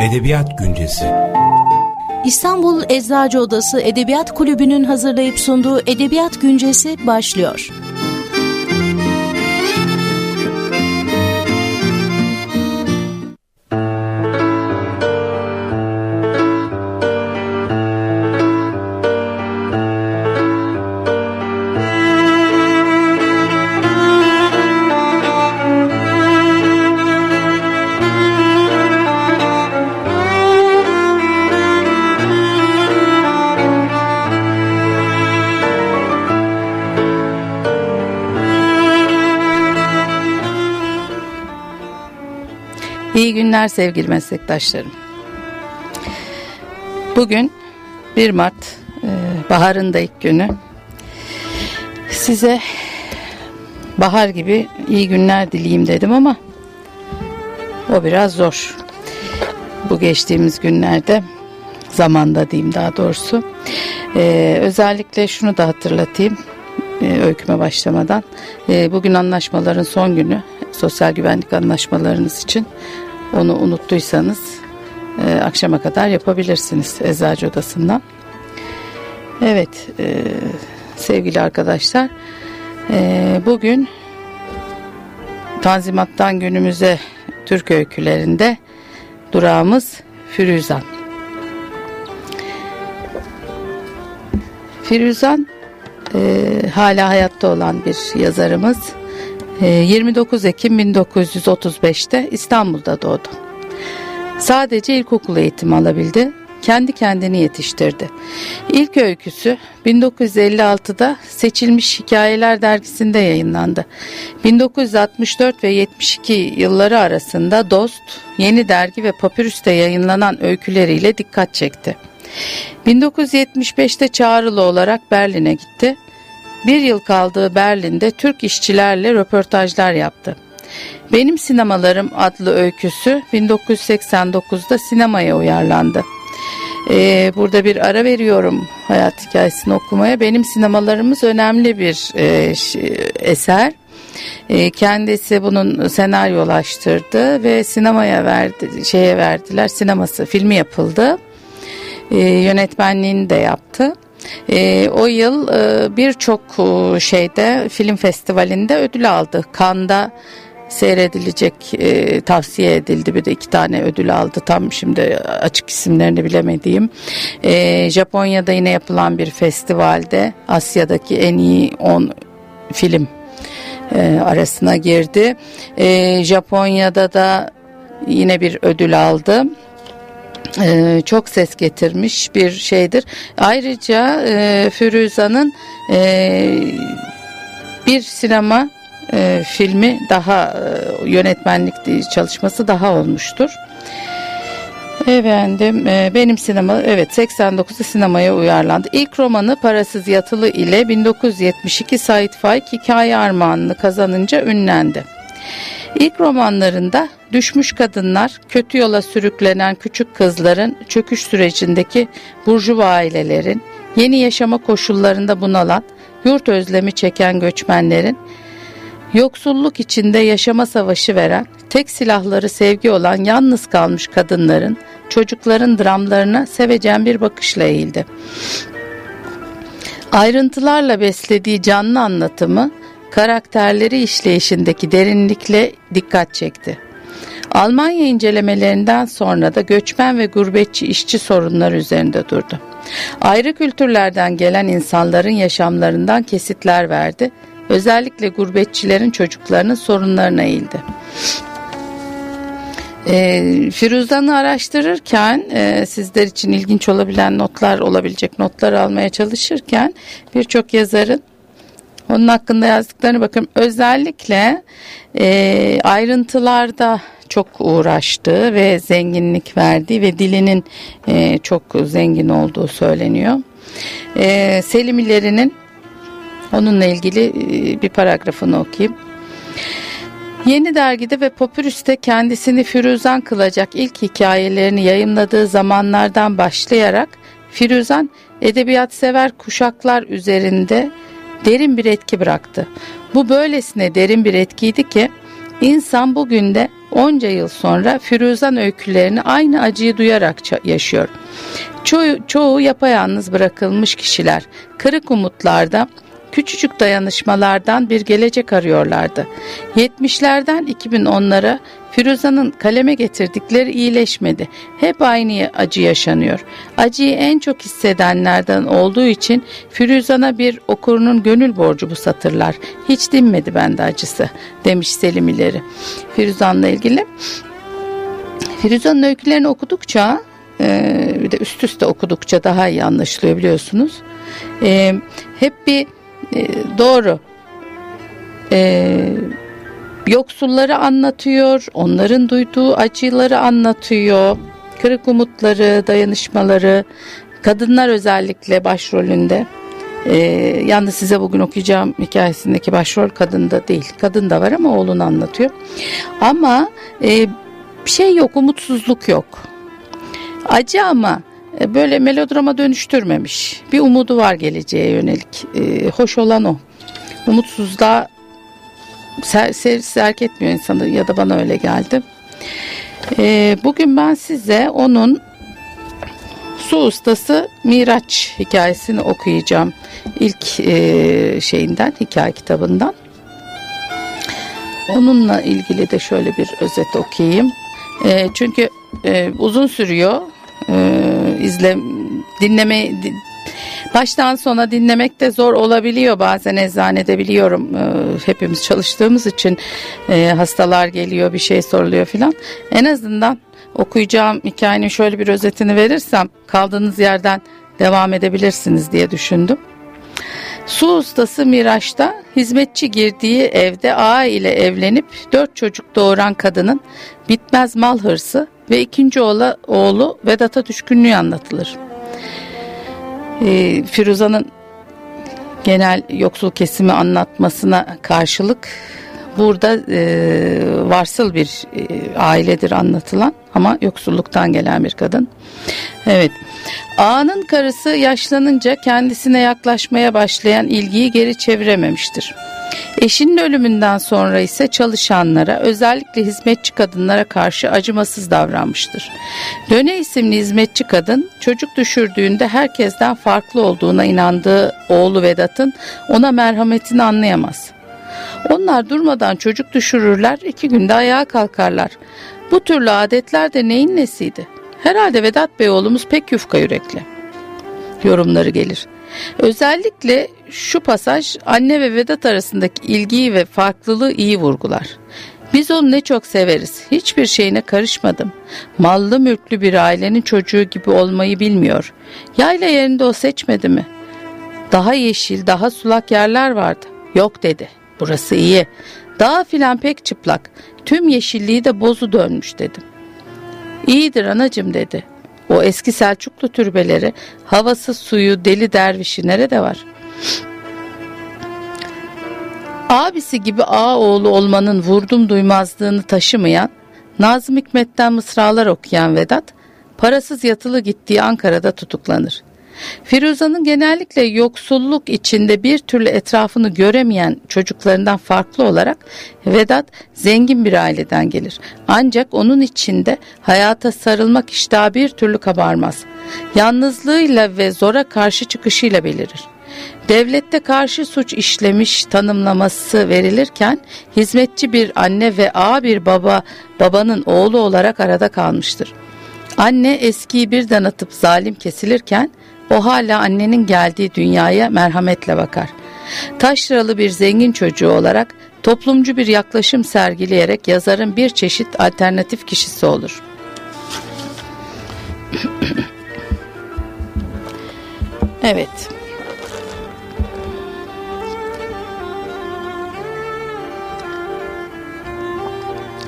Edebiyat Güncesi İstanbul Eczacı Odası Edebiyat Kulübü'nün hazırlayıp sunduğu Edebiyat Güncesi başlıyor. Günler sevgili meslektaşlarım. Bugün 1 Mart e, baharın da ilk günü. Size bahar gibi iyi günler dileyim dedim ama o biraz zor. Bu geçtiğimiz günlerde zamanda diyeyim daha doğrusu. Ee, özellikle şunu da hatırlatayım e, öyküme başlamadan. E, bugün anlaşmaların son günü sosyal güvenlik anlaşmalarınız için onu unuttuysanız e, akşama kadar yapabilirsiniz eczacı odasından. Evet e, sevgili arkadaşlar e, bugün Tanzimat'tan günümüze Türk öykülerinde durağımız Firuzan. Firuzan e, hala hayatta olan bir yazarımız. 29 ee, Ekim 1935'te İstanbul'da doğdu. Sadece ilkokul eğitimi alabildi. Kendi kendini yetiştirdi. İlk öyküsü 1956'da Seçilmiş Hikayeler dergisinde yayınlandı. 1964 ve 72 yılları arasında Dost, Yeni Dergi ve Papyrus'ta yayınlanan öyküleriyle dikkat çekti. 1975'te çağrılı olarak Berlin'e gitti bir yıl kaldığı Berlin'de Türk işçilerle röportajlar yaptı. Benim Sinemalarım adlı öyküsü 1989'da sinemaya uyarlandı. Ee, burada bir ara veriyorum hayat hikayesini okumaya. Benim sinemalarımız önemli bir e, eser. E, kendisi bunun senaryolaştırdı ve sinemaya verdi, şeye verdiler. Sineması filmi yapıldı. E, yönetmenliğini de yaptı. E, o yıl e, birçok e, şeyde film festivalinde ödül aldı. Kanda seyredilecek e, tavsiye edildi. Bir de iki tane ödül aldı. Tam şimdi açık isimlerini bilemediğim. E, Japonya'da yine yapılan bir festivalde Asya'daki en iyi 10 film e, arasına girdi. E, Japonya'da da yine bir ödül aldı e, çok ses getirmiş bir şeydir. Ayrıca e, Firuza'nın e, bir sinema e, filmi daha e, yönetmenlik çalışması daha olmuştur. Efendim e, benim sinema evet 89'da sinemaya uyarlandı. İlk romanı Parasız Yatılı ile 1972 Sait Faik hikaye armağanını kazanınca ünlendi. İlk romanlarında düşmüş kadınlar, kötü yola sürüklenen küçük kızların çöküş sürecindeki burjuva ailelerin, yeni yaşama koşullarında bunalan, yurt özlemi çeken göçmenlerin, yoksulluk içinde yaşama savaşı veren, tek silahları sevgi olan yalnız kalmış kadınların, çocukların dramlarına sevecen bir bakışla eğildi. Ayrıntılarla beslediği canlı anlatımı karakterleri işleyişindeki derinlikle dikkat çekti. Almanya incelemelerinden sonra da göçmen ve gurbetçi işçi sorunları üzerinde durdu. Ayrı kültürlerden gelen insanların yaşamlarından kesitler verdi. Özellikle gurbetçilerin çocuklarının sorunlarına eğildi. E, Firuzan'ı araştırırken e, sizler için ilginç olabilen notlar olabilecek notlar almaya çalışırken birçok yazarın onun hakkında yazdıklarını bakın özellikle e, ayrıntılarda çok uğraştığı ve zenginlik verdiği ve dilinin e, çok zengin olduğu söyleniyor. E, Selimilerinin onunla ilgili e, bir paragrafını okuyayım. Yeni dergide ve Popürüs'te kendisini Firuzan kılacak ilk hikayelerini yayımladığı zamanlardan başlayarak Firuzan edebiyat sever kuşaklar üzerinde derin bir etki bıraktı. Bu böylesine derin bir etkiydi ki İnsan bugün de onca yıl sonra Firuzan öykülerini aynı acıyı duyarak yaşıyor. Çoğu, çoğu yapayalnız bırakılmış kişiler kırık umutlarda küçücük dayanışmalardan bir gelecek arıyorlardı. 70'lerden 2010'lara Firuza'nın kaleme getirdikleri iyileşmedi. Hep aynı acı yaşanıyor. Acıyı en çok hissedenlerden olduğu için Firuzan'a bir okurunun gönül borcu bu satırlar. Hiç dinmedi bende acısı demiş Selim İleri. Firuzan'la ilgili. Firuzan'ın öykülerini okudukça e, bir de üst üste okudukça daha iyi anlaşılıyor biliyorsunuz. E, hep bir e, doğru e, yoksulları anlatıyor, onların duyduğu acıları anlatıyor, kırık umutları, dayanışmaları, kadınlar özellikle başrolünde. Ee, yalnız size bugün okuyacağım hikayesindeki başrol kadın da değil. Kadın da var ama oğlunu anlatıyor. Ama e, bir şey yok, umutsuzluk yok. Acı ama e, böyle melodrama dönüştürmemiş. Bir umudu var geleceğe yönelik. E, hoş olan o. Umutsuzluğa ser, ser, serk etmiyor insanı ya da bana öyle geldi. E, bugün ben size onun su ustası Miraç hikayesini okuyacağım. İlk e, şeyinden hikaye kitabından. Onunla ilgili de şöyle bir özet okuyayım. E, çünkü e, uzun sürüyor e, izle dinleme baştan sona dinlemek de zor olabiliyor bazen eczanede biliyorum e, hepimiz çalıştığımız için e, hastalar geliyor bir şey soruluyor filan en azından okuyacağım hikayenin şöyle bir özetini verirsem kaldığınız yerden devam edebilirsiniz diye düşündüm. Su ustası Miraç'ta hizmetçi girdiği evde ağa ile evlenip dört çocuk doğuran kadının bitmez mal hırsı ve ikinci oğlu, oğlu Vedat'a düşkünlüğü anlatılır. Ee, Firuza'nın genel yoksul kesimi anlatmasına karşılık burada e, varsıl bir e, ailedir anlatılan ama yoksulluktan gelen bir kadın. Evet. Ağanın karısı yaşlanınca kendisine yaklaşmaya başlayan ilgiyi geri çevirememiştir. Eşinin ölümünden sonra ise çalışanlara özellikle hizmetçi kadınlara karşı acımasız davranmıştır. Döne isimli hizmetçi kadın çocuk düşürdüğünde herkesten farklı olduğuna inandığı oğlu Vedat'ın ona merhametini anlayamaz. Onlar durmadan çocuk düşürürler iki günde ayağa kalkarlar. Bu türlü adetler de neyin nesiydi? Herhalde Vedat Bey oğlumuz pek yufka yürekli. Yorumları gelir. Özellikle şu pasaj anne ve Vedat arasındaki ilgiyi ve farklılığı iyi vurgular. Biz onu ne çok severiz. Hiçbir şeyine karışmadım. Mallı mülklü bir ailenin çocuğu gibi olmayı bilmiyor. Yayla yerinde o seçmedi mi? Daha yeşil, daha sulak yerler vardı. Yok dedi. Burası iyi. Dağ filan pek çıplak. Tüm yeşilliği de bozu dönmüş dedim. İyidir anacım dedi. O eski Selçuklu türbeleri, havası suyu, deli dervişi nerede var? Abisi gibi ağa oğlu olmanın vurdum duymazlığını taşımayan, Nazım Hikmet'ten mısralar okuyan Vedat, parasız yatılı gittiği Ankara'da tutuklanır. Firuza'nın genellikle yoksulluk içinde bir türlü etrafını göremeyen çocuklarından farklı olarak Vedat zengin bir aileden gelir. Ancak onun içinde hayata sarılmak iştahı bir türlü kabarmaz. Yalnızlığıyla ve zora karşı çıkışıyla belirir. Devlette karşı suç işlemiş tanımlaması verilirken hizmetçi bir anne ve ağa bir baba babanın oğlu olarak arada kalmıştır. Anne eskiyi birden atıp zalim kesilirken o hala annenin geldiği dünyaya merhametle bakar. Taşralı bir zengin çocuğu olarak toplumcu bir yaklaşım sergileyerek yazarın bir çeşit alternatif kişisi olur. evet.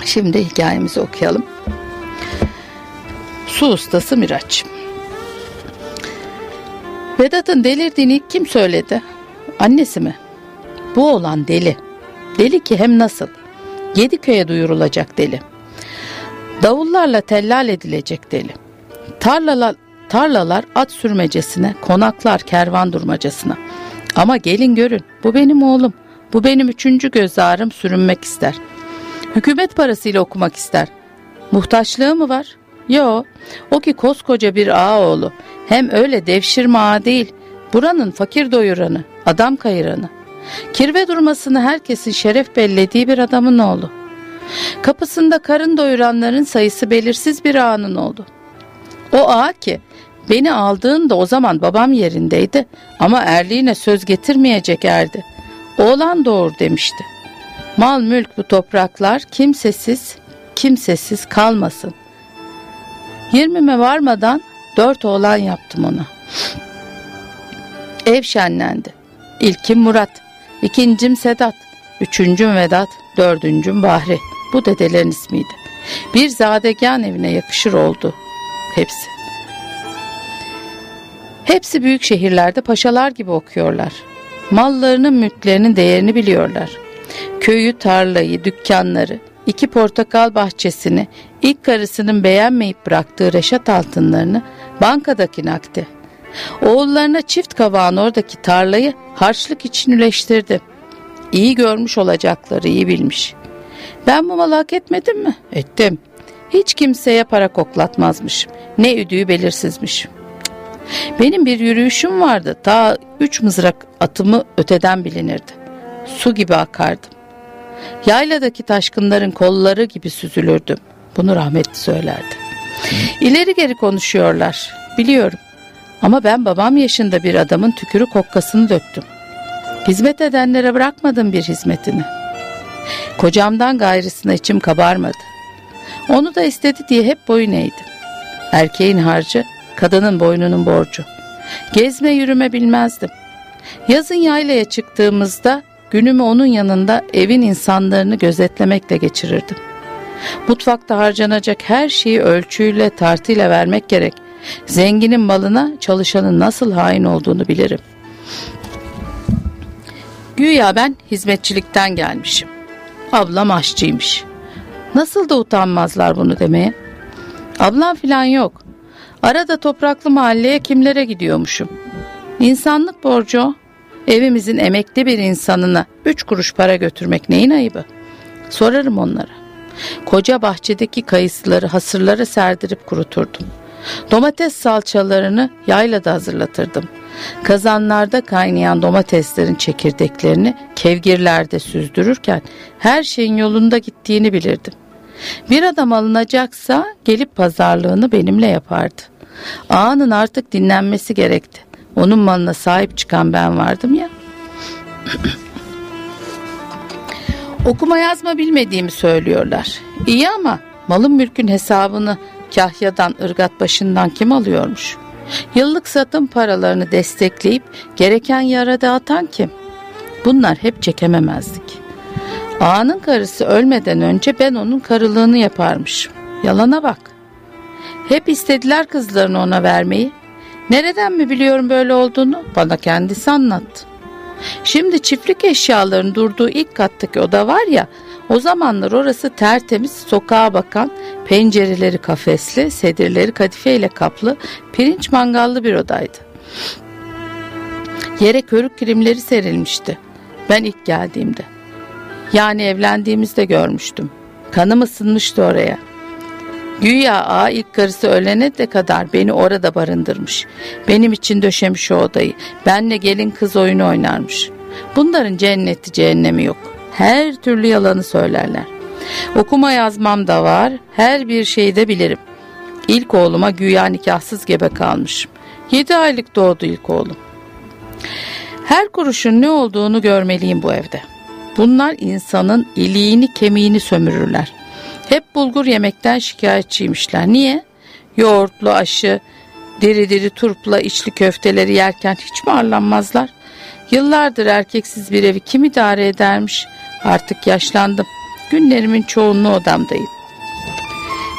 Şimdi hikayemizi okuyalım. Su ustası Miraç. Vedat'ın delirdiğini kim söyledi? Annesi mi? Bu olan deli. Deli ki hem nasıl? Yediköy'e duyurulacak deli. Davullarla tellal edilecek deli. Tarlalar, tarlalar at sürmecesine, konaklar kervan durmacasına. Ama gelin görün, bu benim oğlum. Bu benim üçüncü göz ağrım sürünmek ister. Hükümet parasıyla okumak ister. Muhtaçlığı mı var? Yo, o ki koskoca bir ağa oğlu. Hem öyle devşirme ağa değil, buranın fakir doyuranı, adam kayıranı. Kirve durmasını herkesin şeref bellediği bir adamın oğlu. Kapısında karın doyuranların sayısı belirsiz bir ağanın oldu. O ağa ki beni aldığında o zaman babam yerindeydi ama erliğine söz getirmeyecek erdi. Oğlan doğur demişti. Mal mülk bu topraklar kimsesiz, kimsesiz kalmasın. Yirmime varmadan dört oğlan yaptım ona. Ev şenlendi. İlkim Murat, ikincim Sedat, üçüncüm Vedat, dördüncüm Bahri. Bu dedelerin ismiydi. Bir zadegan evine yakışır oldu hepsi. Hepsi büyük şehirlerde paşalar gibi okuyorlar. Mallarının mülklerinin değerini biliyorlar. Köyü, tarlayı, dükkanları, iki portakal bahçesini, ilk karısının beğenmeyip bıraktığı reşat altınlarını bankadaki nakdi. Oğullarına çift kavağın oradaki tarlayı harçlık için üleştirdi. İyi görmüş olacakları iyi bilmiş. Ben bu malı hak etmedim mi? Ettim. Hiç kimseye para koklatmazmışım. Ne üdüğü belirsizmişim. Benim bir yürüyüşüm vardı. Ta üç mızrak atımı öteden bilinirdi. Su gibi akardım. Yayladaki taşkınların kolları gibi süzülürdüm. Bunu rahmetli söylerdi. İleri geri konuşuyorlar. Biliyorum. Ama ben babam yaşında bir adamın tükürü kokkasını döktüm. Hizmet edenlere bırakmadım bir hizmetini. Kocamdan gayrısına içim kabarmadı. Onu da istedi diye hep boyun eğdim. Erkeğin harcı, kadının boynunun borcu. Gezme yürüme bilmezdim. Yazın yaylaya çıktığımızda günümü onun yanında evin insanlarını gözetlemekle geçirirdim. Mutfakta harcanacak her şeyi ölçüyle tartıyla vermek gerek. Zenginin malına çalışanın nasıl hain olduğunu bilirim. Güya ben hizmetçilikten gelmişim. Ablam aşçıymış. Nasıl da utanmazlar bunu demeye. Ablam filan yok. Arada topraklı mahalleye kimlere gidiyormuşum. İnsanlık borcu Evimizin emekli bir insanına üç kuruş para götürmek neyin ayıbı? Sorarım onlara. Koca bahçedeki kayısıları hasırlara serdirip kuruturdum. Domates salçalarını yaylada hazırlatırdım. Kazanlarda kaynayan domateslerin çekirdeklerini kevgirlerde süzdürürken her şeyin yolunda gittiğini bilirdim. Bir adam alınacaksa gelip pazarlığını benimle yapardı. Ağanın artık dinlenmesi gerekti. Onun malına sahip çıkan ben vardım ya. Okuma yazma bilmediğimi söylüyorlar. İyi ama malın mülkün hesabını kahyadan, ırgat başından kim alıyormuş? Yıllık satım paralarını destekleyip gereken yara dağıtan kim? Bunlar hep çekememezdik. Ağanın karısı ölmeden önce ben onun karılığını yaparmışım. Yalana bak. Hep istediler kızlarını ona vermeyi. Nereden mi biliyorum böyle olduğunu? Bana kendisi anlattı. Şimdi çiftlik eşyaların durduğu ilk kattaki oda var ya, o zamanlar orası tertemiz, sokağa bakan, pencereleri kafesli, sedirleri kadifeyle kaplı, pirinç mangallı bir odaydı. Yere körük kirimleri serilmişti. Ben ilk geldiğimde. Yani evlendiğimizde görmüştüm. Kanım ısınmıştı oraya. Güya ağa ilk karısı ölene de kadar beni orada barındırmış. Benim için döşemiş o odayı. Benle gelin kız oyunu oynarmış. Bunların cenneti cehennemi yok. Her türlü yalanı söylerler. Okuma yazmam da var. Her bir şeyi de bilirim. İlk oğluma güya nikahsız gebe kalmışım. Yedi aylık doğdu ilk oğlum. Her kuruşun ne olduğunu görmeliyim bu evde. Bunlar insanın iliğini kemiğini sömürürler. Hep bulgur yemekten şikayetçiymişler. Niye? Yoğurtlu aşı, diri diri turpla içli köfteleri yerken hiç mi arlanmazlar? Yıllardır erkeksiz bir evi kim idare edermiş? Artık yaşlandım. Günlerimin çoğunluğu odamdayım.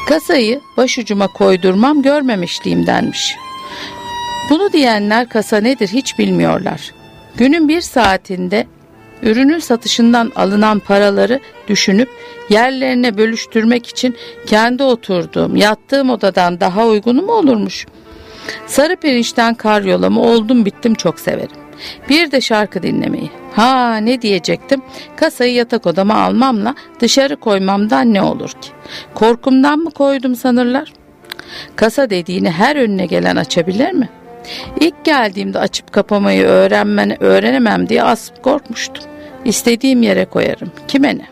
Kasayı başucuma koydurmam görmemişliğimdenmiş. Bunu diyenler kasa nedir hiç bilmiyorlar. Günün bir saatinde ürünün satışından alınan paraları düşünüp yerlerine bölüştürmek için kendi oturduğum, yattığım odadan daha uygunu mu olurmuş? Sarı pirinçten karyolama oldum bittim çok severim. Bir de şarkı dinlemeyi. Ha ne diyecektim? Kasayı yatak odama almamla dışarı koymamdan ne olur ki? Korkumdan mı koydum sanırlar? Kasa dediğini her önüne gelen açabilir mi? İlk geldiğimde açıp kapamayı öğrenmen, öğrenemem diye asıp korkmuştum. İstediğim yere koyarım. Kime ne?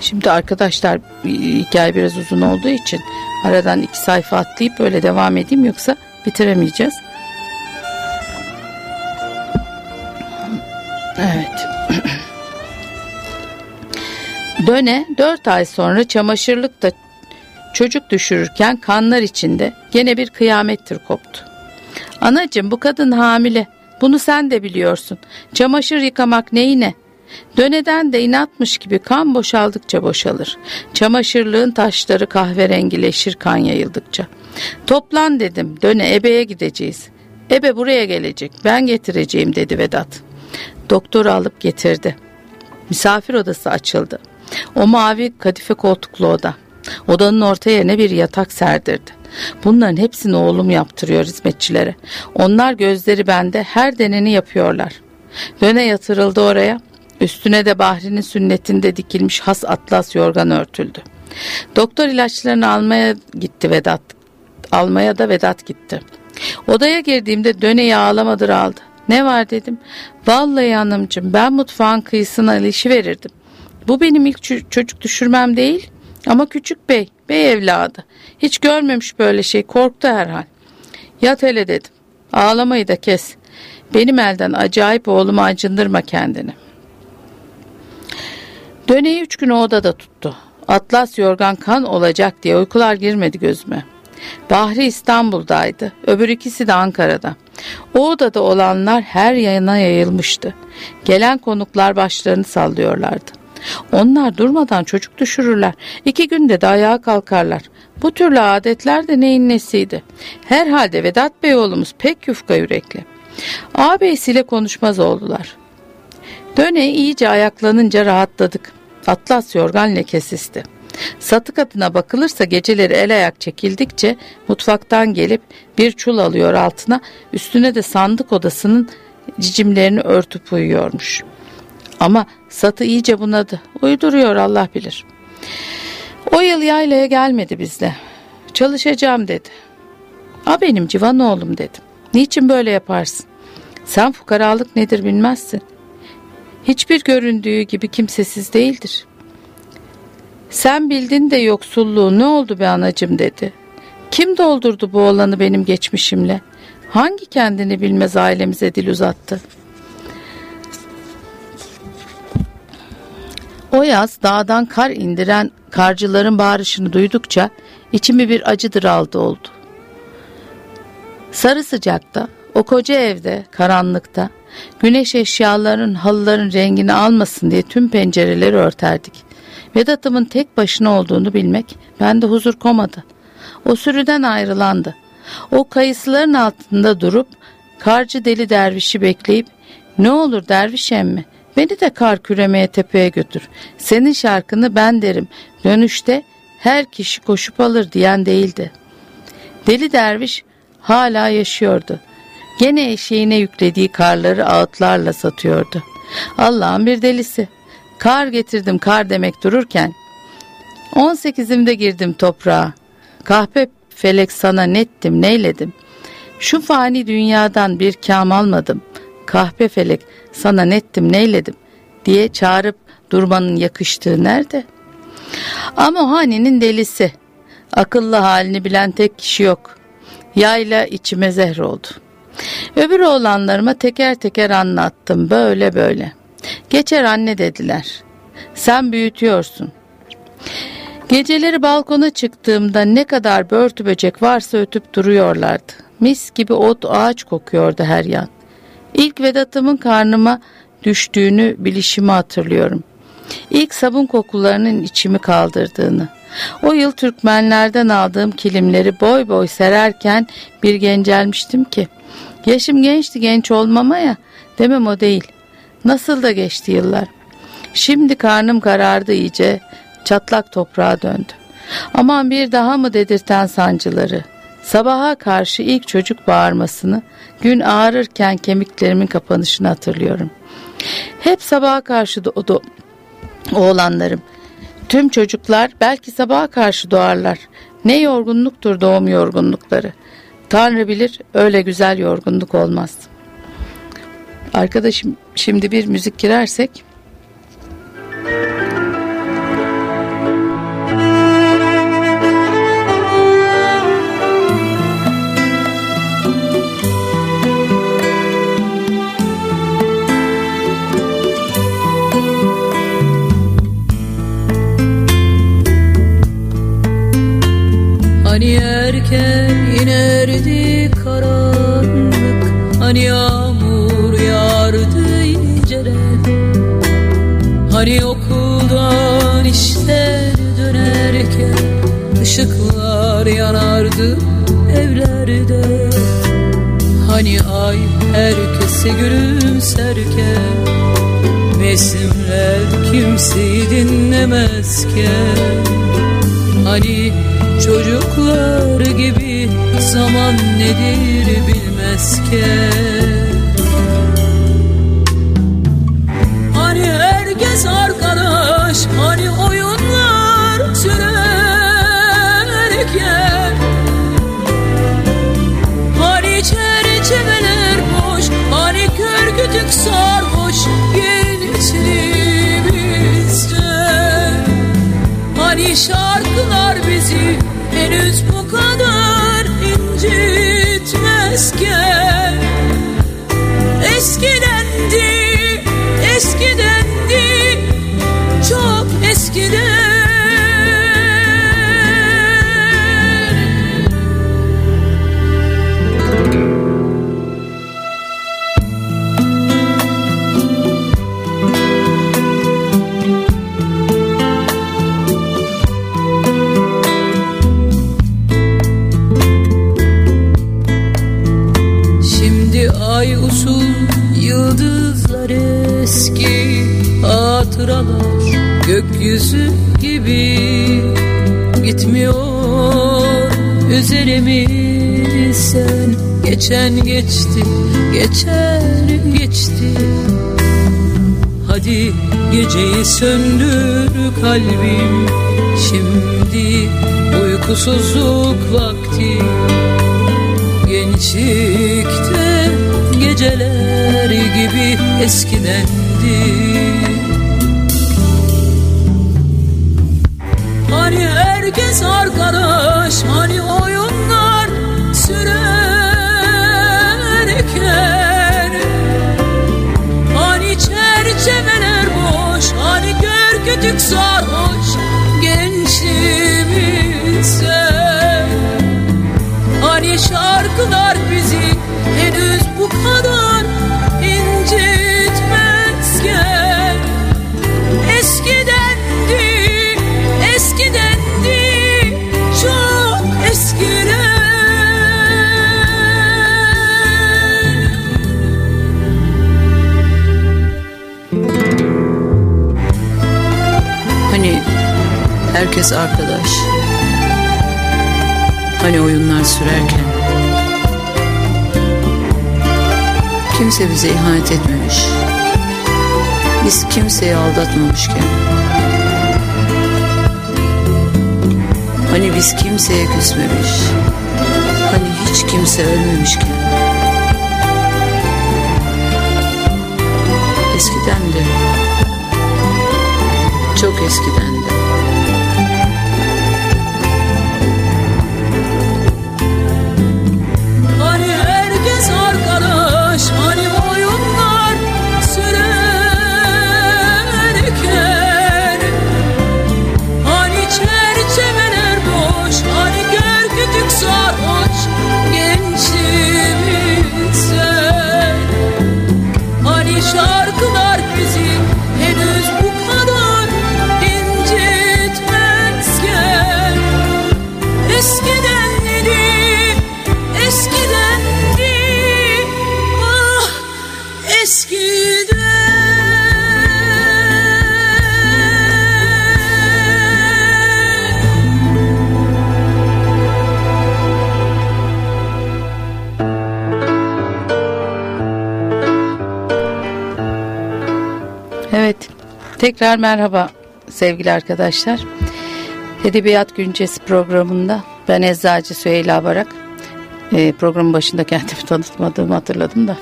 Şimdi arkadaşlar hikaye biraz uzun olduğu için aradan iki sayfa atlayıp böyle devam edeyim yoksa bitiremeyeceğiz. Evet. Döne dört ay sonra çamaşırlıkta çocuk düşürürken kanlar içinde gene bir kıyamettir koptu. Anacım bu kadın hamile. Bunu sen de biliyorsun. Çamaşır yıkamak neyine? Döneden de inatmış gibi kan boşaldıkça boşalır. Çamaşırlığın taşları kahverengileşir kan yayıldıkça. Toplan dedim döne ebeye gideceğiz. Ebe buraya gelecek ben getireceğim dedi Vedat. Doktoru alıp getirdi. Misafir odası açıldı. O mavi kadife koltuklu oda. Odanın orta yerine bir yatak serdirdi. Bunların hepsini oğlum yaptırıyor hizmetçilere. Onlar gözleri bende her deneni yapıyorlar. Döne yatırıldı oraya. Üstüne de Bahri'nin sünnetinde dikilmiş has atlas yorgan örtüldü. Doktor ilaçlarını almaya gitti Vedat. Almaya da Vedat gitti. Odaya girdiğimde döneyi ağlamadır aldı. Ne var dedim. Vallahi hanımcığım ben mutfağın kıyısına ilişi verirdim. Bu benim ilk çocuk düşürmem değil. Ama küçük bey, bey evladı. Hiç görmemiş böyle şey, korktu herhal. Yat hele dedim. Ağlamayı da kes. Benim elden acayip oğlumu acındırma kendini. Döneyi üç gün o odada tuttu. Atlas yorgan kan olacak diye uykular girmedi gözüme. Bahri İstanbul'daydı. Öbür ikisi de Ankara'da. O odada olanlar her yana yayılmıştı. Gelen konuklar başlarını sallıyorlardı. Onlar durmadan çocuk düşürürler. İki günde de ayağa kalkarlar. Bu türlü adetler de neyin nesiydi? Herhalde Vedat Bey oğlumuz pek yufka yürekli. Ağabeysiyle konuşmaz oldular. Döne iyice ayaklanınca rahatladık. Atlas yorgan lekesisti. Satı katına bakılırsa geceleri el ayak çekildikçe mutfaktan gelip bir çul alıyor altına üstüne de sandık odasının cicimlerini örtüp uyuyormuş. Ama satı iyice bunadı. Uyduruyor Allah bilir. O yıl yaylaya gelmedi bizle. Çalışacağım dedi. A benim civan oğlum dedim. Niçin böyle yaparsın? Sen fukaralık nedir bilmezsin. Hiçbir göründüğü gibi kimsesiz değildir. Sen bildin de yoksulluğu ne oldu be anacım dedi. Kim doldurdu bu olanı benim geçmişimle? Hangi kendini bilmez ailemize dil uzattı?'' O yaz dağdan kar indiren karcıların bağırışını duydukça içimi bir acıdır aldı oldu. Sarı sıcakta, o koca evde, karanlıkta, güneş eşyaların, halıların rengini almasın diye tüm pencereleri örterdik. Vedat'ımın tek başına olduğunu bilmek bende huzur komadı. O sürüden ayrılandı. O kayısıların altında durup karcı deli dervişi bekleyip ne olur derviş emmi Beni de kar küremeye tepeye götür. Senin şarkını ben derim. Dönüşte her kişi koşup alır diyen değildi. Deli derviş hala yaşıyordu. Gene eşeğine yüklediği karları ağıtlarla satıyordu. Allah'ın bir delisi. Kar getirdim kar demek dururken. 18'imde girdim toprağa. Kahpe felek sana nettim neyledim. Şu fani dünyadan bir kam almadım. Kahpe felek sana nettim neyledim diye çağırıp durmanın yakıştığı nerede? Ama hanenin delisi. Akıllı halini bilen tek kişi yok. Yayla içime zehr oldu. Öbür oğlanlarıma teker teker anlattım böyle böyle. Geçer anne dediler. Sen büyütüyorsun. Geceleri balkona çıktığımda ne kadar börtü böcek varsa ötüp duruyorlardı. Mis gibi ot ağaç kokuyordu her yan. İlk Vedat'ımın karnıma düştüğünü bilişimi hatırlıyorum. İlk sabun kokularının içimi kaldırdığını. O yıl Türkmenlerden aldığım kilimleri boy boy sererken bir gencelmiştim ki. Yaşım gençti genç olmama ya demem o değil. Nasıl da geçti yıllar. Şimdi karnım karardı iyice çatlak toprağa döndü. Aman bir daha mı dedirten sancıları. Sabaha karşı ilk çocuk bağırmasını, gün ağrırken kemiklerimin kapanışını hatırlıyorum. Hep sabaha karşı doğdu oğlanlarım. Tüm çocuklar belki sabaha karşı doğarlar. Ne yorgunluktur doğum yorgunlukları. Tanrı bilir öyle güzel yorgunluk olmaz. Arkadaşım şimdi bir müzik girersek yanardı evlerde. Hani ay herkese gülümserken Mevsimler kimseyi dinlemezken. Hani Çocuklar gibi zaman nedir bilmezken. Hani herkes arkadaş şarkılar bizi. Henüz bu kadar söndür kalbim. Şimdi uykusuzluk şarkılar bizi henüz bu kadar incitmezken Eskidendi, eskidendi, çok eskiden Hani herkes arkadaş. Hani oyunlar sürerken. Kimse bize ihanet etmemiş. Biz kimseyi aldatmamışken. Hani biz kimseye küsmemiş. Hani hiç kimse ölmemişken. Eskiden de çok eskiden Tekrar merhaba sevgili arkadaşlar. Edebiyat Güncesi programında ben Eczacı Süheyla Barak. E, programın başında kendimi tanıtmadığımı hatırladım da.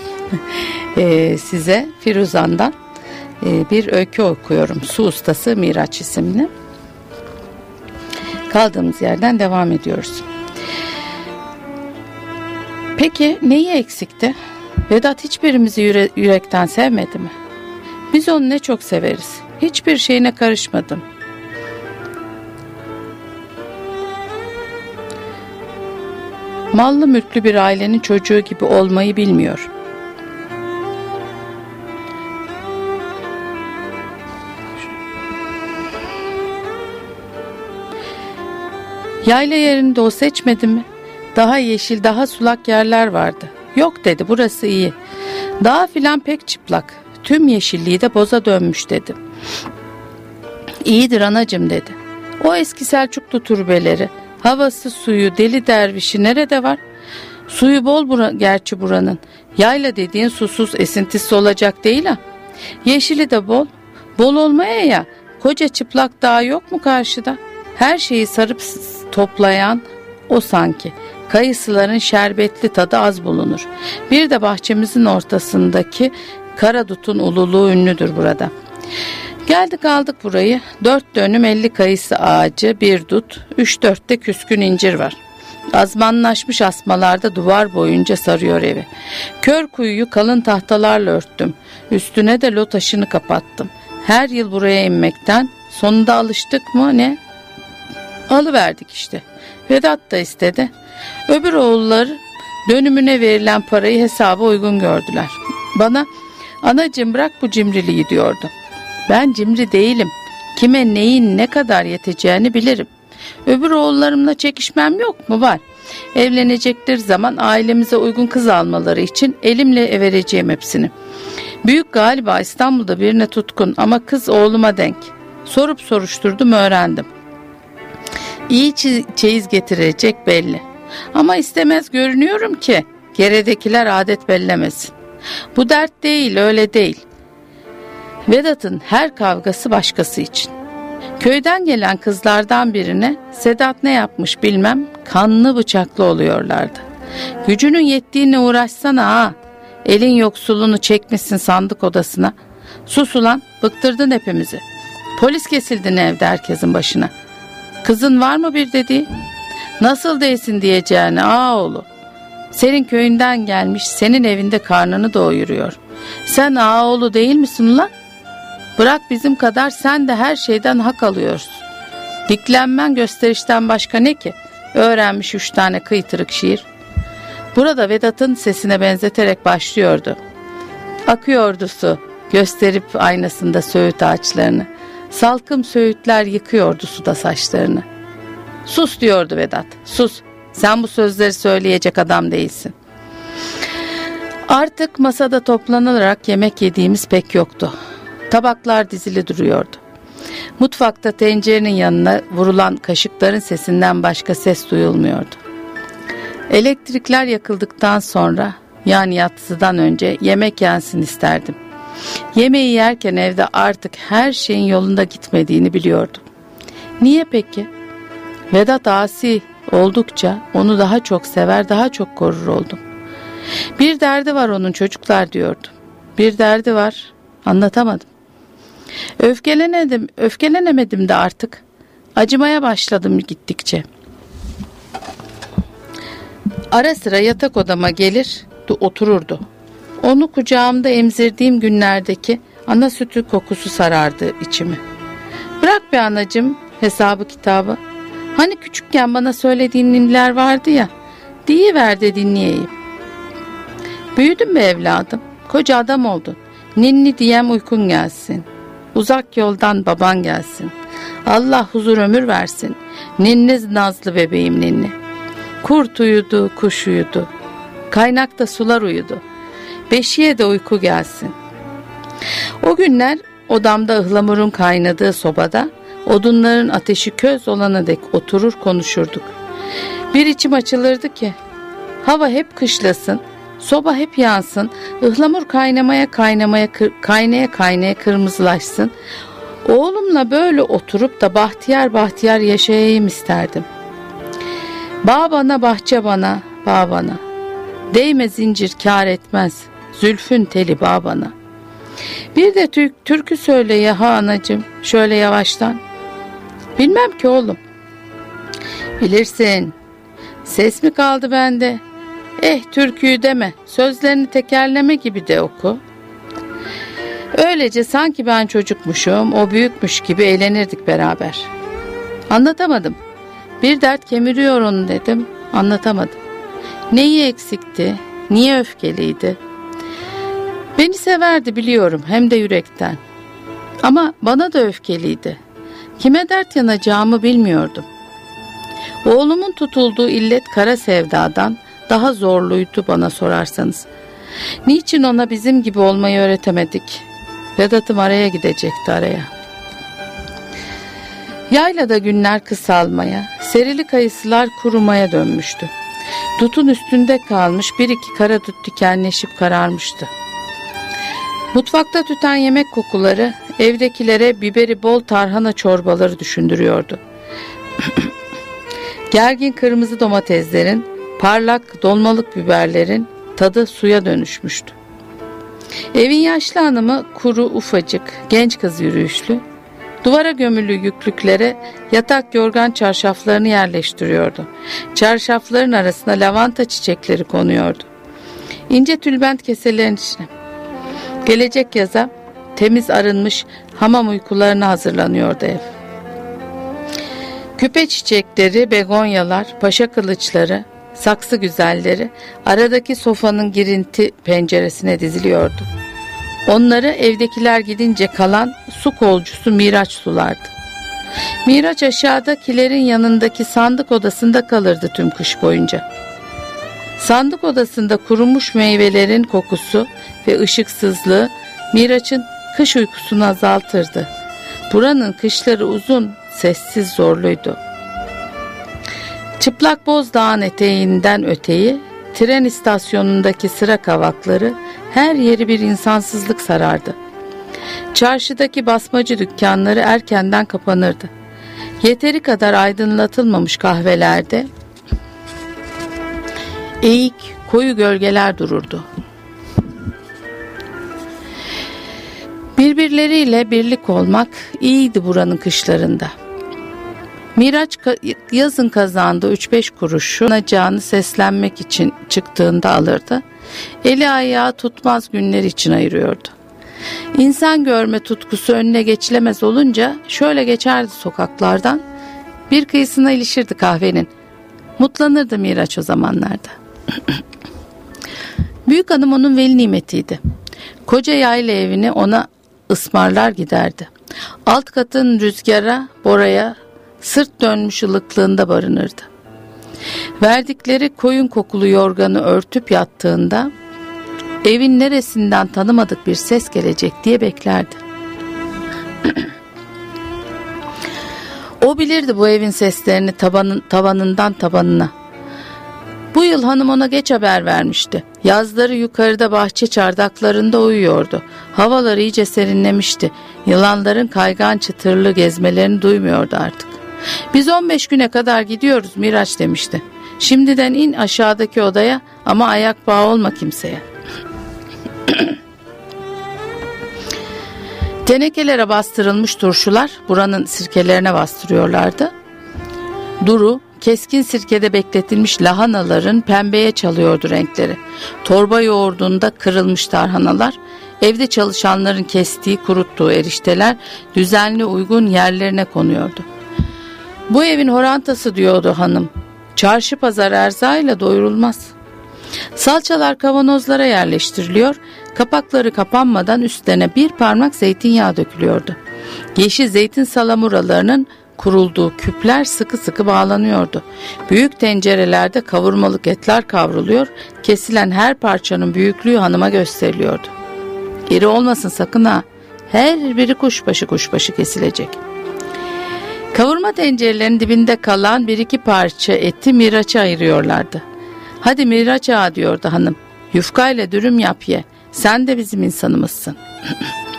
e, size Firuzan'dan e, bir öykü okuyorum. Su Ustası Miraç isimli. Kaldığımız yerden devam ediyoruz. Peki neyi eksikti? Vedat hiçbirimizi yüre, yürekten sevmedi mi? Biz onu ne çok severiz. Hiçbir şeyine karışmadım. Mallı mülklü bir ailenin çocuğu gibi olmayı bilmiyor. Yayla yerini de o seçmedi mi? Daha yeşil, daha sulak yerler vardı. Yok dedi, burası iyi. Dağ filan pek çıplak. Tüm yeşilliği de boza dönmüş dedi. İyidir anacım dedi. O eski Selçuklu turbeleri, havası suyu, deli dervişi nerede var? Suyu bol bura, gerçi buranın. Yayla dediğin susuz esintisi olacak değil ha. Yeşili de bol. Bol olmaya ya koca çıplak dağ yok mu karşıda? Her şeyi sarıp toplayan o sanki. Kayısıların şerbetli tadı az bulunur. Bir de bahçemizin ortasındaki karadutun ululuğu ünlüdür burada. Geldik aldık burayı. Dört dönüm elli kayısı ağacı, bir dut, üç dörtte küskün incir var. Azmanlaşmış asmalarda duvar boyunca sarıyor evi. Kör kuyuyu kalın tahtalarla örttüm. Üstüne de lo taşını kapattım. Her yıl buraya inmekten sonunda alıştık mı ne? Alıverdik işte. Vedat da istedi. Öbür oğullar dönümüne verilen parayı hesaba uygun gördüler. Bana anacım bırak bu cimriliği diyordu. Ben cimri değilim. Kime neyin ne kadar yeteceğini bilirim. Öbür oğullarımla çekişmem yok mu? Var. Evlenecektir zaman ailemize uygun kız almaları için elimle vereceğim hepsini. Büyük galiba İstanbul'da birine tutkun ama kız oğluma denk. Sorup soruşturdum öğrendim. İyi çeyiz getirecek belli. Ama istemez görünüyorum ki geredekiler adet bellemesin. Bu dert değil öyle değil. Vedat'ın her kavgası başkası için. Köyden gelen kızlardan birine Sedat ne yapmış bilmem kanlı bıçaklı oluyorlardı. Gücünün yettiğine uğraşsana ha. Elin yoksulunu çekmişsin sandık odasına. Sus ulan bıktırdın hepimizi. Polis kesildin evde herkesin başına. Kızın var mı bir dediği? Nasıl değilsin diyeceğine aa oğlu. Senin köyünden gelmiş senin evinde karnını doyuruyor. Sen ağoğlu değil misin ulan? Bırak bizim kadar sen de her şeyden hak alıyorsun. Diklenmen gösterişten başka ne ki? Öğrenmiş üç tane kıytırık şiir. Burada Vedat'ın sesine benzeterek başlıyordu. Akıyordu su, gösterip aynasında söğüt ağaçlarını. Salkım söğütler yıkıyordu suda saçlarını. Sus diyordu Vedat, sus. Sen bu sözleri söyleyecek adam değilsin. Artık masada toplanılarak yemek yediğimiz pek yoktu. Tabaklar dizili duruyordu. Mutfakta tencerenin yanına vurulan kaşıkların sesinden başka ses duyulmuyordu. Elektrikler yakıldıktan sonra yani yatsıdan önce yemek yensin isterdim. Yemeği yerken evde artık her şeyin yolunda gitmediğini biliyordum. Niye peki? Vedat asi oldukça onu daha çok sever, daha çok korur oldum. Bir derdi var onun çocuklar diyordu. Bir derdi var, anlatamadım. Öfkelenedim, öfkelenemedim de artık. Acımaya başladım gittikçe. Ara sıra yatak odama gelir, otururdu. Onu kucağımda emzirdiğim günlerdeki ana sütü kokusu sarardı içimi. Bırak be anacım hesabı kitabı. Hani küçükken bana söylediğin ninniler vardı ya. Diyiver de dinleyeyim. Büyüdün mü evladım? Koca adam oldun. Ninni diyem uykun gelsin. Uzak yoldan baban gelsin. Allah huzur ömür versin. Ninniz nazlı bebeğim ninni. Kurt uyudu, kuş uyudu. Kaynakta sular uyudu. Beşiğe de uyku gelsin. O günler odamda ıhlamurun kaynadığı sobada odunların ateşi köz olana dek oturur konuşurduk. Bir içim açılırdı ki hava hep kışlasın, soba hep yansın, ıhlamur kaynamaya kaynamaya kaynaya kaynaya kırmızılaşsın. Oğlumla böyle oturup da bahtiyar bahtiyar yaşayayım isterdim. Bağ bana bahçe bana, bağ bana. Değme zincir kar etmez, zülfün teli bağ bana. Bir de türk, türkü söyle ya ha anacım, şöyle yavaştan. Bilmem ki oğlum. Bilirsin, ses mi kaldı bende? Eh türküyü deme, sözlerini tekerleme gibi de oku. Öylece sanki ben çocukmuşum, o büyükmüş gibi eğlenirdik beraber. Anlatamadım. Bir dert kemiriyor onu dedim, anlatamadım. Neyi eksikti, niye öfkeliydi? Beni severdi biliyorum, hem de yürekten. Ama bana da öfkeliydi. Kime dert yanacağımı bilmiyordum. Oğlumun tutulduğu illet kara sevdadan daha zorluydu bana sorarsanız. Niçin ona bizim gibi olmayı öğretemedik? Vedat'ım araya gidecekti araya. Yaylada günler kısalmaya, serili kayısılar kurumaya dönmüştü. Dutun üstünde kalmış bir iki kara dut dikenleşip kararmıştı. Mutfakta tüten yemek kokuları evdekilere biberi bol tarhana çorbaları düşündürüyordu. Gergin kırmızı domateslerin, parlak dolmalık biberlerin tadı suya dönüşmüştü. Evin yaşlı hanımı kuru ufacık genç kız yürüyüşlü duvara gömülü yüklüklere yatak yorgan çarşaflarını yerleştiriyordu. Çarşafların arasına lavanta çiçekleri konuyordu. İnce tülbent keselerin içine. Gelecek yaza temiz arınmış hamam uykularına hazırlanıyordu ev. Küpe çiçekleri, begonyalar, paşa kılıçları, saksı güzelleri aradaki sofanın girinti penceresine diziliyordu. Onları evdekiler gidince kalan su kolcusu Miraç sulardı. Miraç aşağıda kilerin yanındaki sandık odasında kalırdı tüm kış boyunca. Sandık odasında kurumuş meyvelerin kokusu ve ışıksızlığı Miraç'ın kış uykusunu azaltırdı. Buranın kışları uzun, sessiz zorluydu. Çıplak Bozdağ'ın eteğinden öteyi, tren istasyonundaki sıra kavakları her yeri bir insansızlık sarardı. Çarşıdaki basmacı dükkanları erkenden kapanırdı. Yeteri kadar aydınlatılmamış kahvelerde eğik, koyu gölgeler dururdu. Birbirleriyle birlik olmak iyiydi buranın kışlarında. Miraç yazın kazandığı 3-5 kuruşu anacağını seslenmek için çıktığında alırdı. Eli ayağı tutmaz günler için ayırıyordu. İnsan görme tutkusu önüne geçilemez olunca şöyle geçerdi sokaklardan. Bir kıyısına ilişirdi kahvenin. Mutlanırdı Miraç o zamanlarda. Büyük hanım onun veli nimetiydi. Koca yayla evini ona ısmarlar giderdi. Alt katın rüzgara, boraya, sırt dönmüş ılıklığında barınırdı. Verdikleri koyun kokulu yorganı örtüp yattığında evin neresinden tanımadık bir ses gelecek diye beklerdi. o bilirdi bu evin seslerini tabanın, tavanından tabanına. Bu yıl hanım ona geç haber vermişti. Yazları yukarıda bahçe çardaklarında uyuyordu. Havalar iyice serinlemişti. Yılanların kaygan çıtırlı gezmelerini duymuyordu artık. Biz 15 güne kadar gidiyoruz Miraç demişti. Şimdiden in aşağıdaki odaya ama ayak bağı olma kimseye. Tenekelere bastırılmış turşular buranın sirkelerine bastırıyorlardı. Duru keskin sirkede bekletilmiş lahanaların pembeye çalıyordu renkleri. Torba yoğurdunda kırılmış tarhanalar, evde çalışanların kestiği kuruttuğu erişteler düzenli uygun yerlerine konuyordu. Bu evin horantası diyordu hanım. Çarşı pazar erzağıyla doyurulmaz. Salçalar kavanozlara yerleştiriliyor, kapakları kapanmadan üstlerine bir parmak zeytinyağı dökülüyordu. Yeşil zeytin salamuralarının kurulduğu küpler sıkı sıkı bağlanıyordu. Büyük tencerelerde kavurmalık etler kavruluyor, kesilen her parçanın büyüklüğü hanıma gösteriliyordu. İri olmasın sakın ha, her biri kuşbaşı kuşbaşı kesilecek.'' Kavurma tencerelerinin dibinde kalan bir iki parça eti Miraç'a ayırıyorlardı. Hadi Miraç ağa diyordu hanım. Yufkayla dürüm yap ye. Sen de bizim insanımızsın.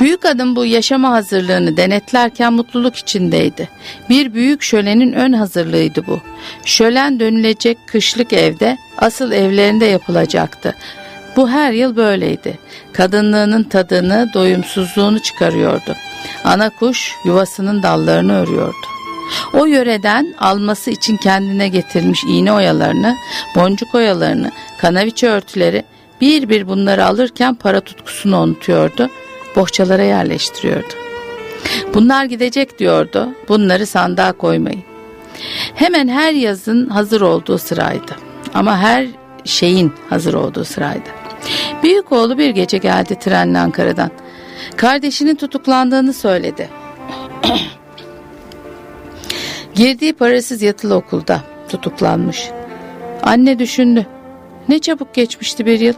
Büyük adım bu yaşama hazırlığını denetlerken mutluluk içindeydi. Bir büyük şölenin ön hazırlığıydı bu. Şölen dönülecek kışlık evde, asıl evlerinde yapılacaktı. Bu her yıl böyleydi. Kadınlığının tadını, doyumsuzluğunu çıkarıyordu. Ana kuş yuvasının dallarını örüyordu. O yöreden alması için kendine getirmiş iğne oyalarını, boncuk oyalarını, kanaviçe örtüleri bir bir bunları alırken para tutkusunu unutuyordu, bohçalara yerleştiriyordu. Bunlar gidecek diyordu, bunları sandığa koymayın. Hemen her yazın hazır olduğu sıraydı. Ama her şeyin hazır olduğu sıraydı. Büyük oğlu bir gece geldi trenle Ankara'dan. Kardeşinin tutuklandığını söyledi. Girdiği parasız yatılı okulda tutuklanmış. Anne düşündü. Ne çabuk geçmişti bir yıl.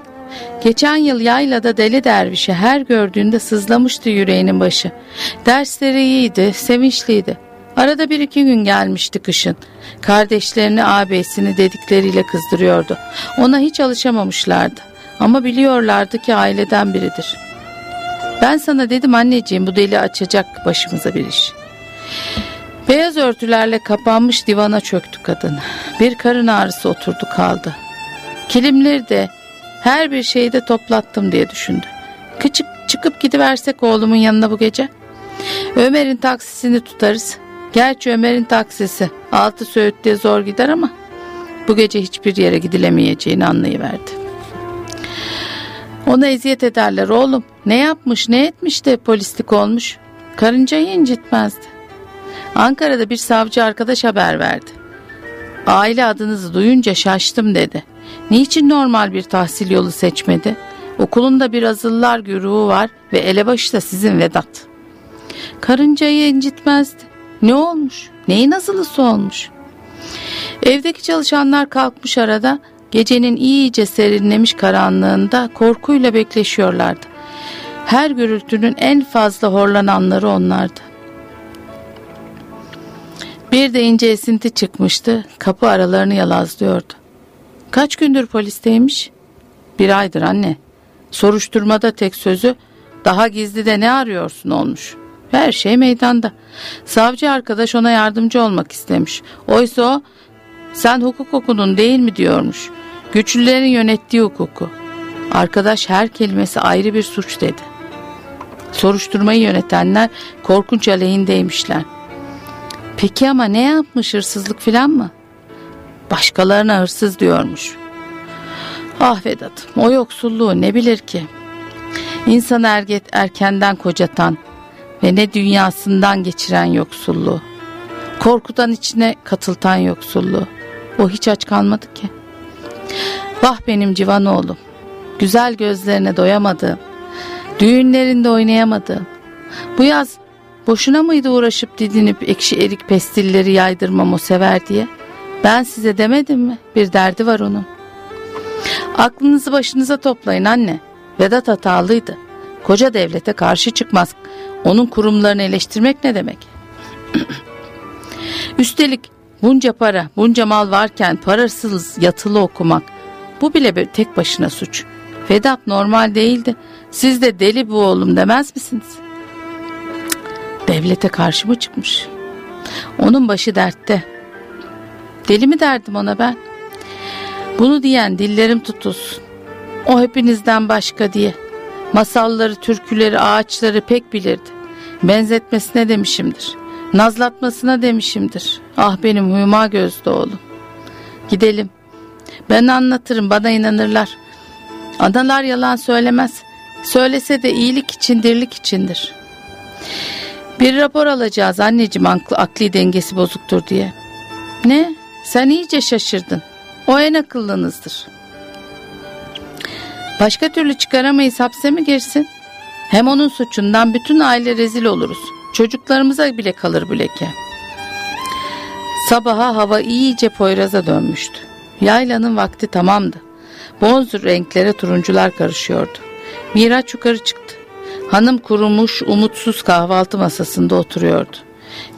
Geçen yıl yaylada deli dervişi her gördüğünde sızlamıştı yüreğinin başı. Dersleri iyiydi, sevinçliydi. Arada bir iki gün gelmişti kışın. Kardeşlerini ağabeyisini dedikleriyle kızdırıyordu. Ona hiç alışamamışlardı. Ama biliyorlardı ki aileden biridir. Ben sana dedim anneciğim bu deli açacak başımıza bir iş. Beyaz örtülerle kapanmış divana çöktü kadın. Bir karın ağrısı oturdu kaldı. Kilimleri de her bir şeyi de toplattım diye düşündü. Küçük çıkıp gidiversek oğlumun yanına bu gece. Ömer'in taksisini tutarız. Gerçi Ömer'in taksisi altı söğüt diye zor gider ama bu gece hiçbir yere gidilemeyeceğini anlayıverdi. Ona eziyet ederler oğlum. Ne yapmış ne etmiş de polislik olmuş. Karıncayı incitmezdi. Ankara'da bir savcı arkadaş haber verdi. Aile adınızı duyunca şaştım dedi. Niçin normal bir tahsil yolu seçmedi? Okulunda bir azıllar güruhu var ve elebaşı da sizin Vedat. Karıncayı incitmezdi. Ne olmuş? Neyin azılısı olmuş? Evdeki çalışanlar kalkmış arada gecenin iyice serinlemiş karanlığında korkuyla bekleşiyorlardı. Her gürültünün en fazla horlananları onlardı. Bir de ince esinti çıkmıştı. Kapı aralarını yalazlıyordu. Kaç gündür polisteymiş? Bir aydır anne. Soruşturmada tek sözü daha gizli de ne arıyorsun olmuş. Her şey meydanda. Savcı arkadaş ona yardımcı olmak istemiş. Oysa o sen hukuk okudun değil mi diyormuş. Güçlülerin yönettiği hukuku. Arkadaş her kelimesi ayrı bir suç dedi. Soruşturmayı yönetenler korkunç aleyhindeymişler. Peki ama ne yapmış hırsızlık filan mı? Başkalarına hırsız diyormuş. Ah Vedat'ım o yoksulluğu ne bilir ki? İnsan erget erkenden kocatan ve ne dünyasından geçiren yoksulluğu. Korkudan içine katıltan yoksulluğu. O hiç aç kalmadı ki. Vah benim civan oğlum. Güzel gözlerine doyamadığım, düğünlerinde oynayamadığım. Bu yaz boşuna mıydı uğraşıp didinip ekşi erik pestilleri yaydırmam o sever diye? Ben size demedim mi? Bir derdi var onun. Aklınızı başınıza toplayın anne. Vedat hatalıydı. Koca devlete karşı çıkmaz. Onun kurumlarını eleştirmek ne demek? Üstelik bunca para, bunca mal varken parasız yatılı okumak bu bile bir tek başına suç. Vedat normal değildi. Siz de deli bu oğlum demez misiniz? Devlete karşı mı çıkmış? Onun başı dertte. Deli mi derdim ona ben? Bunu diyen dillerim tutulsun. O hepinizden başka diye. Masalları, türküleri, ağaçları pek bilirdi. Benzetmesine demişimdir. Nazlatmasına demişimdir. Ah benim huyuma gözlü oğlum. Gidelim. Ben anlatırım bana inanırlar. Analar yalan söylemez. Söylese de iyilik için dirlik içindir. Bir rapor alacağız anneciğim akli dengesi bozuktur diye. Ne? Sen iyice şaşırdın. O en akıllınızdır. Başka türlü çıkaramayız hapse mi girsin? Hem onun suçundan bütün aile rezil oluruz. Çocuklarımıza bile kalır bu leke. Sabaha hava iyice poyraza dönmüştü. Yaylanın vakti tamamdı. Bonzur renklere turuncular karışıyordu. Miraç yukarı çıktı. Hanım kurumuş, umutsuz kahvaltı masasında oturuyordu.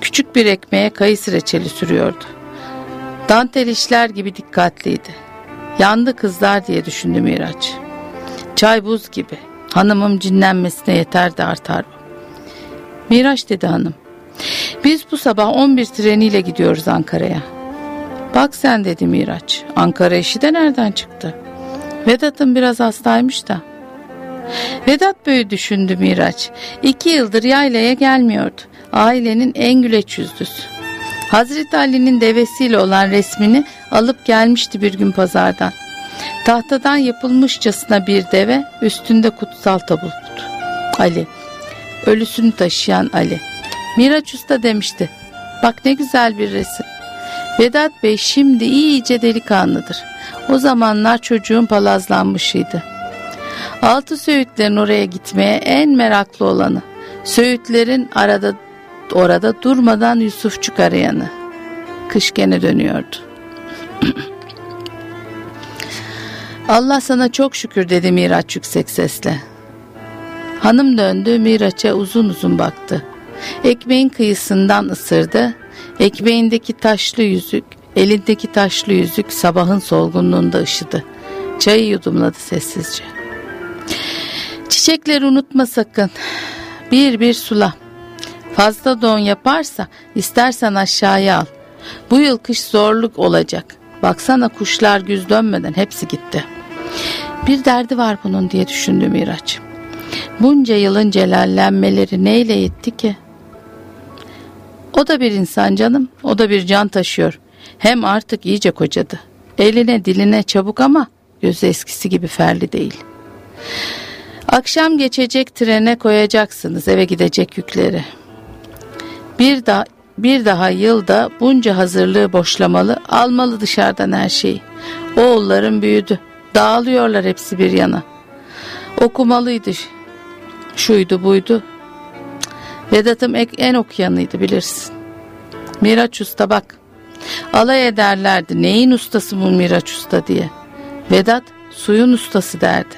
Küçük bir ekmeğe kayısı reçeli sürüyordu. Dantel işler gibi dikkatliydi. Yandı kızlar diye düşündü Miraç. Çay buz gibi. Hanımım cinlenmesine yeter de artar. Miraç dedi hanım. Biz bu sabah 11 treniyle gidiyoruz Ankara'ya. Bak sen dedi Miraç. Ankara işi de nereden çıktı? Vedat'ın biraz hastaymış da. Vedat böyle düşündü Miraç. İki yıldır yaylaya gelmiyordu. Ailenin en güleç yüzlüsü. Hazreti Ali'nin devesiyle olan resmini alıp gelmişti bir gün pazardan. Tahtadan yapılmışçasına bir deve üstünde kutsal tabut. Ali. Ölüsünü taşıyan Ali. Miraç Usta demişti. Bak ne güzel bir resim. Vedat Bey şimdi iyice delikanlıdır. O zamanlar çocuğun palazlanmışıydı. Altı Söğütlerin oraya gitmeye en meraklı olanı. Söğütlerin arada orada durmadan Yusufçuk arayanı. Kış gene dönüyordu. Allah sana çok şükür dedi Miraç yüksek sesle. Hanım döndü Miraç'a uzun uzun baktı. Ekmeğin kıyısından ısırdı. Ekmeğindeki taşlı yüzük, elindeki taşlı yüzük sabahın solgunluğunda ışıdı. Çayı yudumladı sessizce. Çiçekleri unutma sakın. Bir bir sula. Fazla don yaparsa istersen aşağıya al. Bu yıl kış zorluk olacak. Baksana kuşlar güz dönmeden hepsi gitti. Bir derdi var bunun diye düşündü Miraç. Bunca yılın celallenmeleri neyle yetti ki? O da bir insan canım, o da bir can taşıyor. Hem artık iyice kocadı. Eline diline çabuk ama gözü eskisi gibi ferli değil. Akşam geçecek trene koyacaksınız eve gidecek yükleri. Bir daha bir daha yılda bunca hazırlığı boşlamalı, almalı dışarıdan her şeyi. Oğulların büyüdü. Dağılıyorlar hepsi bir yana. Okumalıydı. Şuydu buydu. Vedat'ım en okuyanıydı bilirsin. Miraç Usta bak. Alay ederlerdi. Neyin ustası bu Miraç Usta diye. Vedat suyun ustası derdi.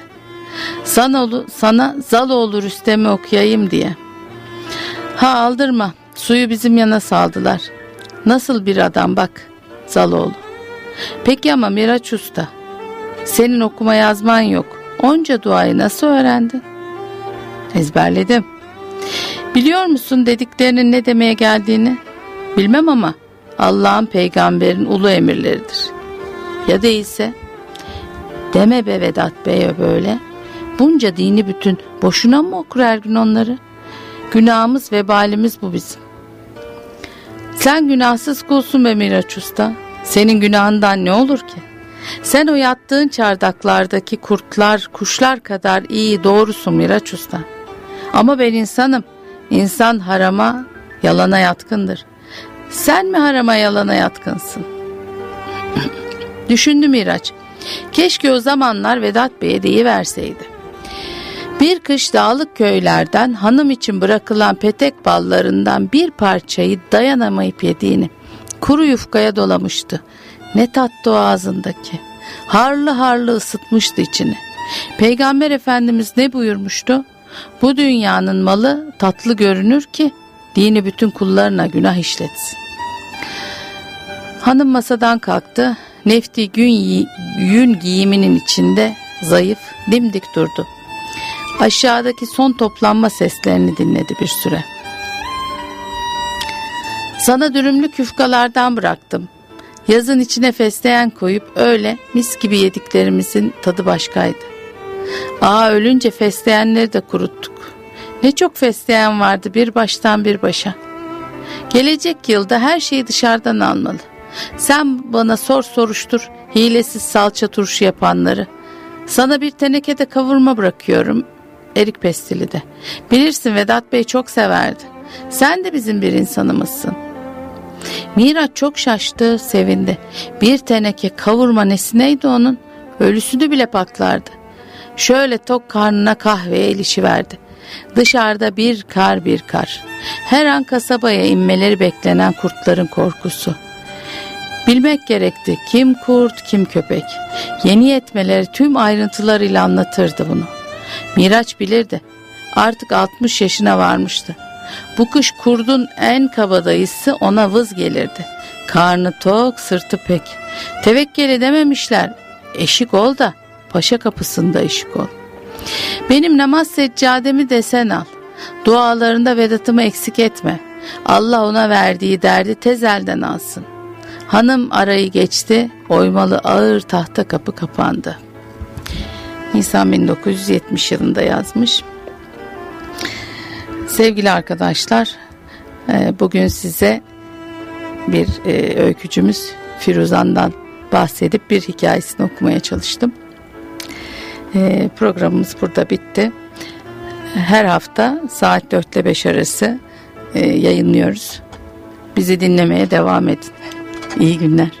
Sana, sana Zaloğlu Rüstem'i okuyayım diye. Ha aldırma. Suyu bizim yana saldılar. Nasıl bir adam bak Zaloğlu. Peki ama Miraç Usta. Senin okuma yazman yok. Onca duayı nasıl öğrendin? Ezberledim. Biliyor musun dediklerinin ne demeye geldiğini? Bilmem ama Allah'ın peygamberin ulu emirleridir. Ya değilse? Deme be Vedat Bey'e böyle. Bunca dini bütün boşuna mı okur her gün onları? Günahımız vebalimiz bu bizim. Sen günahsız kulsun be Miraç Usta. Senin günahından ne olur ki? Sen o yattığın çardaklardaki kurtlar, kuşlar kadar iyi doğrusun Miraç Usta. Ama ben insanım. İnsan harama, yalana yatkındır. Sen mi harama yalana yatkınsın? Düşündü Miraç. Keşke o zamanlar Vedat Bey'e deyiverseydi. Bir kış dağlık köylerden hanım için bırakılan petek ballarından bir parçayı dayanamayıp yediğini kuru yufkaya dolamıştı. Ne tattı o ağzındaki. Harlı harlı ısıtmıştı içini. Peygamber Efendimiz ne buyurmuştu? Bu dünyanın malı tatlı görünür ki dini bütün kullarına günah işletsin. Hanım masadan kalktı. Nefti gün, yün giyiminin içinde zayıf, dimdik durdu. Aşağıdaki son toplanma seslerini dinledi bir süre. Sana dürümlü küfkalardan bıraktım. Yazın içine fesleğen koyup öyle mis gibi yediklerimizin tadı başkaydı. Aa ölünce fesleğenleri de kuruttuk. Ne çok fesleğen vardı bir baştan bir başa. Gelecek yılda her şeyi dışarıdan almalı. Sen bana sor soruştur hilesiz salça turşu yapanları. Sana bir tenekede kavurma bırakıyorum erik pestili de. Bilirsin Vedat Bey çok severdi. Sen de bizim bir insanımızsın. Miraç çok şaştı, sevindi. Bir teneke kavurma nesineydi onun? Ölüsünü bile paklardı. Şöyle tok karnına kahveye verdi. Dışarıda bir kar bir kar. Her an kasabaya inmeleri beklenen kurtların korkusu. Bilmek gerekti kim kurt kim köpek. Yeni yetmeleri tüm ayrıntılarıyla anlatırdı bunu. Miraç bilirdi. Artık 60 yaşına varmıştı. Bu kış kurdun en kabadayısı ona vız gelirdi. Karnı tok, sırtı pek. Tevekkeli dememişler. Eşik ol da paşa kapısında eşik ol. Benim namaz seccademi de sen al. Dualarında Vedat'ımı eksik etme. Allah ona verdiği derdi tez elden alsın. Hanım arayı geçti, oymalı ağır tahta kapı kapandı. Nisan 1970 yılında yazmış. Sevgili arkadaşlar, e, bugün size bir e, öykücümüz Firuzan'dan bahsedip bir hikayesini okumaya çalıştım. E, programımız burada bitti. Her hafta saat 4 ile 5 arası yayınlıyoruz. Bizi dinlemeye devam edin. İyi günler.